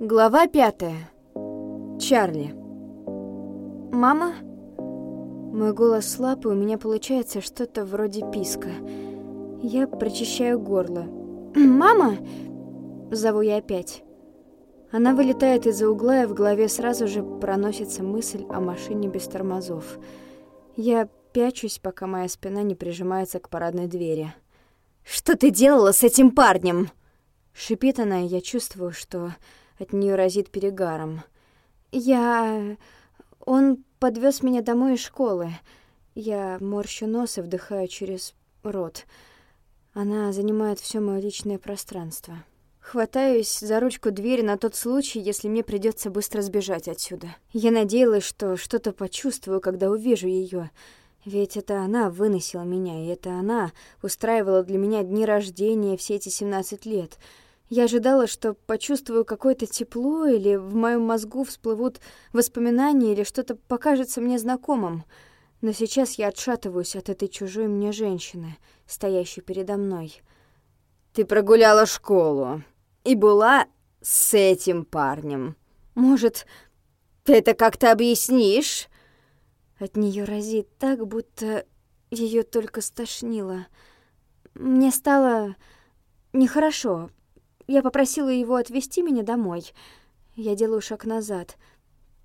Глава пятая. Чарли. «Мама?» Мой голос слаб, и у меня получается что-то вроде писка. Я прочищаю горло. «Мама!» Зову я опять. Она вылетает из-за угла, и в голове сразу же проносится мысль о машине без тормозов. Я пячусь, пока моя спина не прижимается к парадной двери. «Что ты делала с этим парнем?» Шипит она, и я чувствую, что от нее разит перегаром. Я... Он подвез меня домой из школы. Я морщу нос и вдыхаю через рот. Она занимает все мое личное пространство. Хватаюсь за ручку двери на тот случай, если мне придется быстро сбежать отсюда. Я надеялась, что что-то почувствую, когда увижу ее. Ведь это она выносила меня, и это она устраивала для меня дни рождения все эти 17 лет — я ожидала, что почувствую какое-то тепло, или в моем мозгу всплывут воспоминания, или что-то покажется мне знакомым. Но сейчас я отшатываюсь от этой чужой мне женщины, стоящей передо мной. «Ты прогуляла школу и была с этим парнем. Может, ты это как-то объяснишь?» От нее разит так, будто ее только стошнило. Мне стало нехорошо, я попросила его отвезти меня домой. Я делаю шаг назад.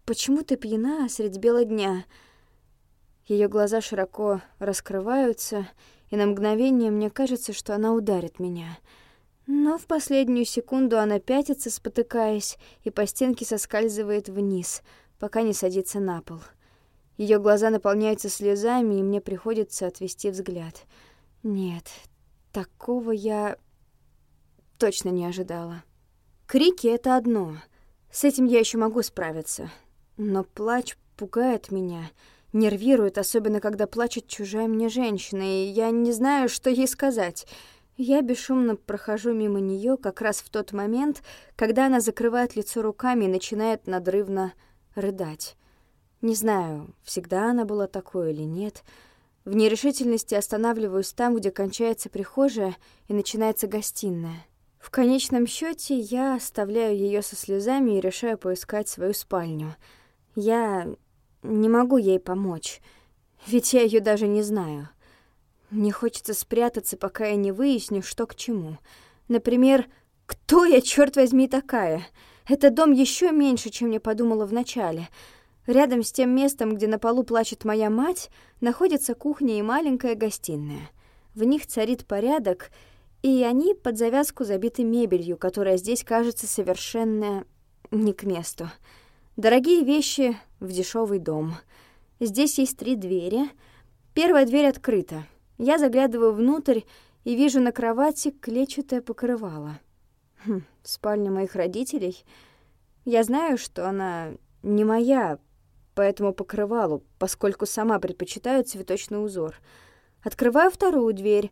«Почему ты пьяна средь бела дня?» Ее глаза широко раскрываются, и на мгновение мне кажется, что она ударит меня. Но в последнюю секунду она пятится, спотыкаясь, и по стенке соскальзывает вниз, пока не садится на пол. Ее глаза наполняются слезами, и мне приходится отвести взгляд. Нет, такого я точно не ожидала. Крики — это одно. С этим я еще могу справиться. Но плач пугает меня, нервирует, особенно когда плачет чужая мне женщина, и я не знаю, что ей сказать. Я бесшумно прохожу мимо нее как раз в тот момент, когда она закрывает лицо руками и начинает надрывно рыдать. Не знаю, всегда она была такой или нет. В нерешительности останавливаюсь там, где кончается прихожая и начинается гостиная. В конечном счете я оставляю ее со слезами и решаю поискать свою спальню. Я не могу ей помочь, ведь я ее даже не знаю. Мне хочется спрятаться, пока я не выясню, что к чему. Например, кто я, черт возьми, такая? Этот дом еще меньше, чем я подумала вначале. Рядом с тем местом, где на полу плачет моя мать, находится кухня и маленькая гостиная. В них царит порядок — и они под завязку забиты мебелью, которая здесь кажется совершенно не к месту. Дорогие вещи в дешевый дом. Здесь есть три двери. Первая дверь открыта. Я заглядываю внутрь и вижу на кровати клетчатое покрывало. Хм, спальня моих родителей. Я знаю, что она не моя по этому покрывалу, поскольку сама предпочитаю цветочный узор. Открываю вторую дверь.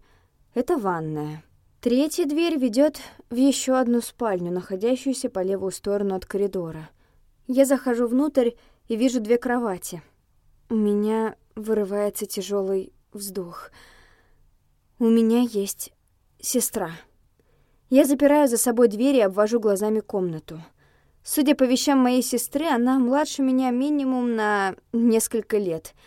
Это ванная. Третья дверь ведет в еще одну спальню, находящуюся по левую сторону от коридора. Я захожу внутрь и вижу две кровати. У меня вырывается тяжелый вздох. У меня есть сестра. Я запираю за собой дверь и обвожу глазами комнату. Судя по вещам моей сестры, она младше меня минимум на несколько лет —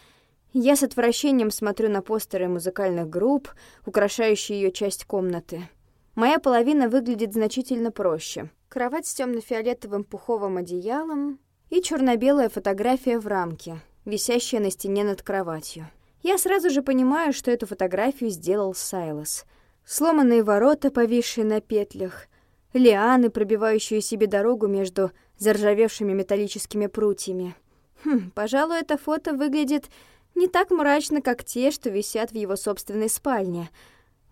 я с отвращением смотрю на постеры музыкальных групп, украшающие ее часть комнаты. Моя половина выглядит значительно проще. Кровать с темно-фиолетовым пуховым одеялом и черно-белая фотография в рамке, висящая на стене над кроватью. Я сразу же понимаю, что эту фотографию сделал Сайлос. Сломанные ворота, повисшие на петлях, лианы, пробивающие себе дорогу между заржавевшими металлическими прутьями. Хм, пожалуй, это фото выглядит не так мрачно, как те, что висят в его собственной спальне.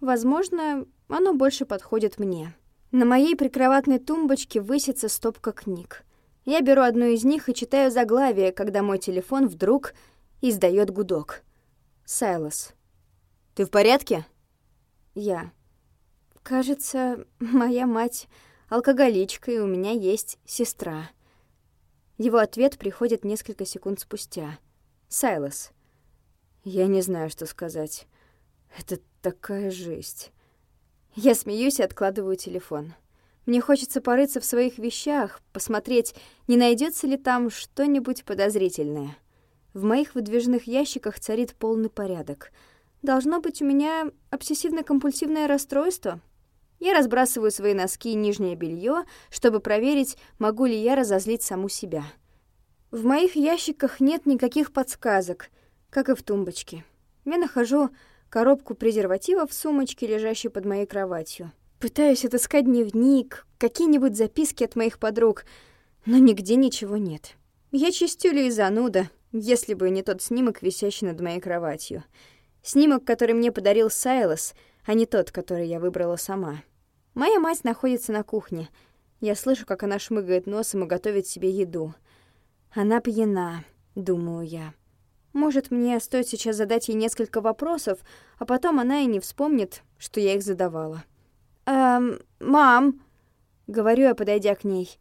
Возможно, оно больше подходит мне. На моей прикроватной тумбочке высится стопка книг. Я беру одну из них и читаю заглавие, когда мой телефон вдруг издает гудок. Сайлос. «Ты в порядке?» Я. «Кажется, моя мать алкоголичка, и у меня есть сестра». Его ответ приходит несколько секунд спустя. «Сайлос». Я не знаю, что сказать. Это такая жесть. Я смеюсь и откладываю телефон. Мне хочется порыться в своих вещах, посмотреть, не найдется ли там что-нибудь подозрительное. В моих выдвижных ящиках царит полный порядок. Должно быть, у меня обсессивно-компульсивное расстройство. Я разбрасываю свои носки и нижнее белье, чтобы проверить, могу ли я разозлить саму себя. В моих ящиках нет никаких подсказок, как и в тумбочке. Я нахожу коробку презервативов в сумочке, лежащей под моей кроватью. Пытаюсь отыскать дневник, какие-нибудь записки от моих подруг, но нигде ничего нет. Я чистюля и зануда, если бы не тот снимок, висящий над моей кроватью. Снимок, который мне подарил Сайлос, а не тот, который я выбрала сама. Моя мать находится на кухне. Я слышу, как она шмыгает носом и готовит себе еду. Она пьяна, думаю я. Может, мне стоит сейчас задать ей несколько вопросов, а потом она и не вспомнит, что я их задавала. «Эм, мам!» — говорю я, подойдя к ней.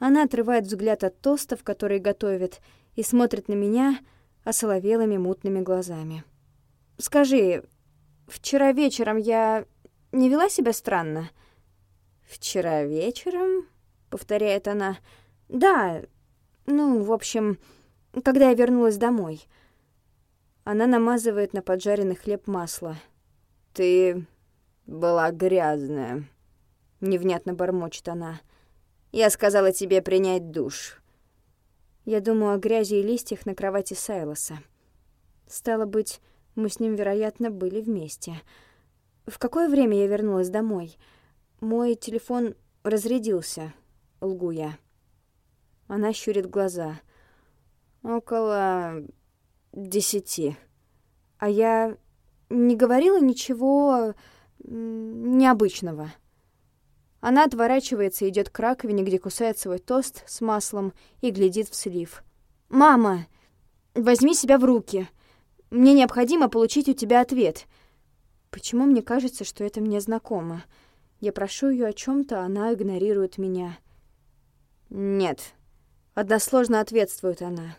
Она отрывает взгляд от тостов, которые готовит, и смотрит на меня осоловелыми мутными глазами. «Скажи, вчера вечером я не вела себя странно?» «Вчера вечером?» — повторяет она. «Да, ну, в общем, когда я вернулась домой». Она намазывает на поджаренный хлеб масло. «Ты была грязная. Невнятно бормочет она. Я сказала тебе принять душ. Я думаю о грязи и листьях на кровати Сайлоса. Стало быть, мы с ним, вероятно, были вместе. В какое время я вернулась домой? Мой телефон разрядился, лгу я. Она щурит глаза. Около десяти. А я не говорила ничего необычного. Она отворачивается и идет к раковине, где кусает свой тост с маслом и глядит в слив. «Мама, возьми себя в руки. Мне необходимо получить у тебя ответ». Почему мне кажется, что это мне знакомо? Я прошу ее о чем то она игнорирует меня. «Нет», — односложно ответствует она.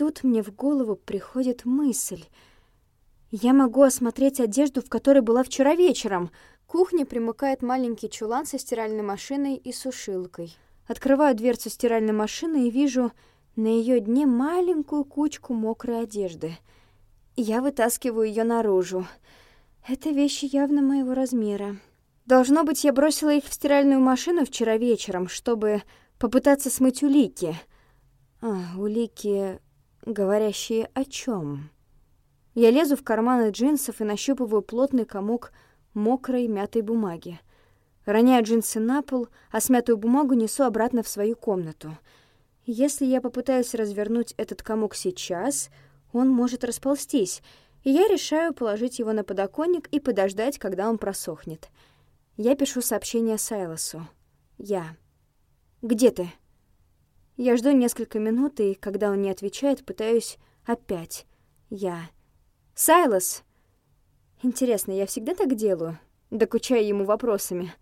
Тут мне в голову приходит мысль — я могу осмотреть одежду, в которой была вчера вечером. К кухне примыкает маленький чулан со стиральной машиной и сушилкой. Открываю дверцу стиральной машины и вижу на ее дне маленькую кучку мокрой одежды. Я вытаскиваю ее наружу. Это вещи явно моего размера. Должно быть, я бросила их в стиральную машину вчера вечером, чтобы попытаться смыть улики. А, улики, говорящие о чем? Я лезу в карманы джинсов и нащупываю плотный комок мокрой мятой бумаги. Роняю джинсы на пол, а смятую бумагу несу обратно в свою комнату. Если я попытаюсь развернуть этот комок сейчас, он может расползтись, и я решаю положить его на подоконник и подождать, когда он просохнет. Я пишу сообщение Сайлосу. Я. «Где ты?» Я жду несколько минут, и когда он не отвечает, пытаюсь опять. Я. «Сайлос!» Интересно, я всегда так делаю, докучая ему вопросами.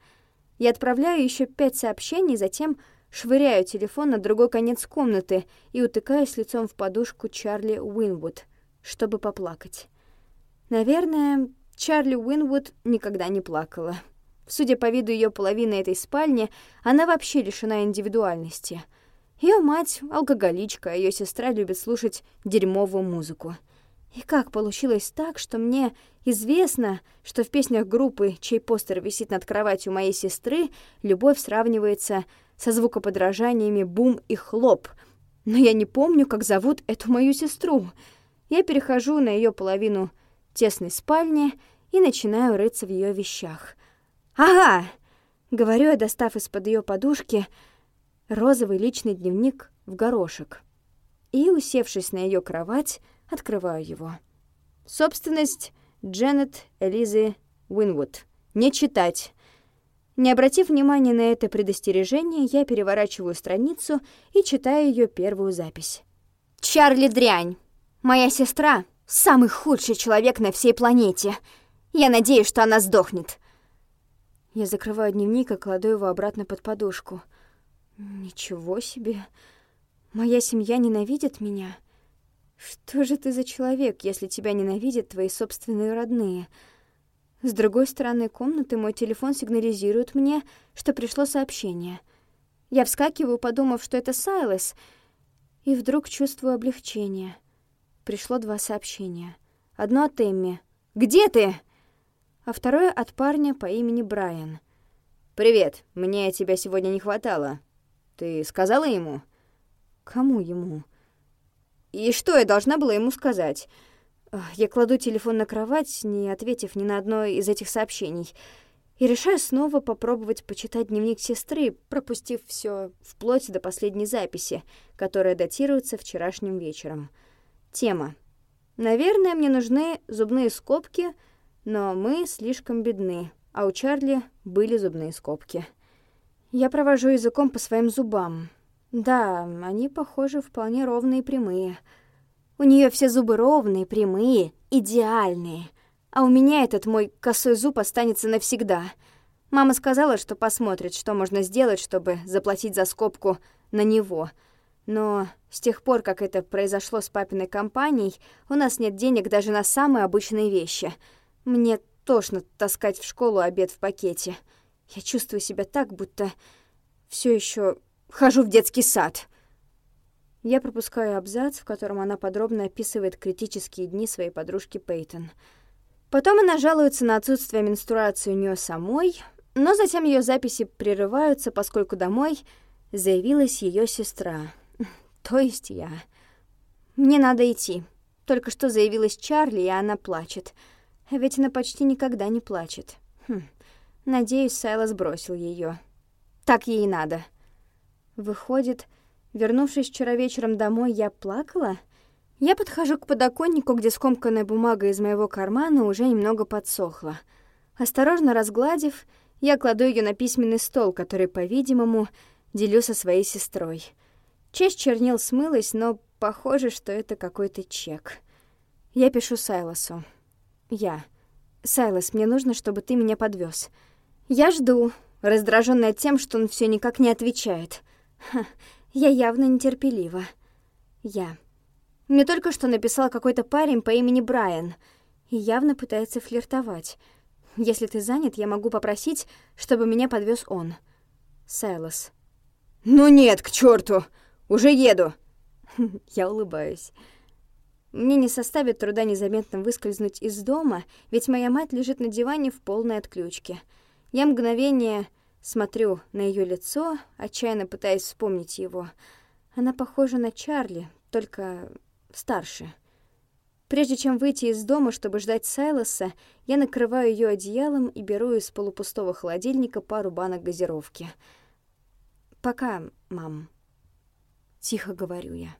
Я отправляю еще пять сообщений, затем швыряю телефон на другой конец комнаты и утыкаюсь лицом в подушку Чарли Уинвуд, чтобы поплакать. Наверное, Чарли Уинвуд никогда не плакала. Судя по виду ее половины этой спальни, она вообще лишена индивидуальности. Ее мать — алкоголичка, а ее сестра любит слушать дерьмовую музыку — и как получилось так, что мне известно, что в песнях группы, чей постер висит над кроватью моей сестры, любовь сравнивается со звукоподражаниями «бум» и «хлоп», но я не помню, как зовут эту мою сестру. Я перехожу на ее половину тесной спальни и начинаю рыться в ее вещах. «Ага!» — говорю я, достав из-под ее подушки розовый личный дневник в горошек. И, усевшись на ее кровать, Открываю его. Собственность Дженнет Элизы Уинвуд. Не читать. Не обратив внимания на это предостережение, я переворачиваю страницу и читаю ее первую запись. «Чарли дрянь! Моя сестра — самый худший человек на всей планете. Я надеюсь, что она сдохнет». Я закрываю дневник и кладу его обратно под подушку. «Ничего себе! Моя семья ненавидит меня. Что же ты за человек, если тебя ненавидят твои собственные родные? С другой стороны комнаты мой телефон сигнализирует мне, что пришло сообщение. Я вскакиваю, подумав, что это Сайлас, и вдруг чувствую облегчение. Пришло два сообщения. Одно от Эмми. «Где ты?» А второе от парня по имени Брайан. «Привет, мне тебя сегодня не хватало. Ты сказала ему?» «Кому ему?» «И что я должна была ему сказать?» Я кладу телефон на кровать, не ответив ни на одно из этих сообщений, и решаю снова попробовать почитать дневник сестры, пропустив все вплоть до последней записи, которая датируется вчерашним вечером. Тема. Наверное, мне нужны зубные скобки, но мы слишком бедны, а у Чарли были зубные скобки. Я провожу языком по своим зубам. Да, они, похоже, вполне ровные и прямые — у нее все зубы ровные, прямые, идеальные. А у меня этот мой косой зуб останется навсегда. Мама сказала, что посмотрит, что можно сделать, чтобы заплатить за скобку на него. Но с тех пор, как это произошло с папиной компанией, у нас нет денег даже на самые обычные вещи. Мне тошно таскать в школу обед в пакете. Я чувствую себя так, будто все еще хожу в детский сад. Я пропускаю абзац, в котором она подробно описывает критические дни своей подружки Пейтон. Потом она жалуется на отсутствие менструации у нее самой, но затем ее записи прерываются, поскольку домой заявилась ее сестра. То есть я. Мне надо идти. Только что заявилась Чарли, и она плачет. А ведь она почти никогда не плачет. Хм. Надеюсь, Сайла сбросил ее. Так ей и надо. Выходит, Вернувшись вчера вечером домой, я плакала. Я подхожу к подоконнику, где скомканная бумага из моего кармана уже немного подсохла. Осторожно разгладив, я кладу ее на письменный стол, который, по-видимому, делю со своей сестрой. Часть чернил смылась, но похоже, что это какой-то чек. Я пишу Сайлосу. Я. Сайлос, мне нужно, чтобы ты меня подвез. Я жду, раздраженная тем, что он все никак не отвечает. Ха, я явно нетерпелива. Я. Мне только что написал какой-то парень по имени Брайан и явно пытается флиртовать. Если ты занят, я могу попросить, чтобы меня подвез он. Сайлос. Ну нет, к черту! Уже еду. Я улыбаюсь. Мне не составит труда незаметно выскользнуть из дома, ведь моя мать лежит на диване в полной отключке. Я мгновение Смотрю на ее лицо, отчаянно пытаясь вспомнить его. Она похожа на Чарли, только старше. Прежде чем выйти из дома, чтобы ждать Сайлоса, я накрываю ее одеялом и беру из полупустого холодильника пару банок газировки. «Пока, мам», — тихо говорю я.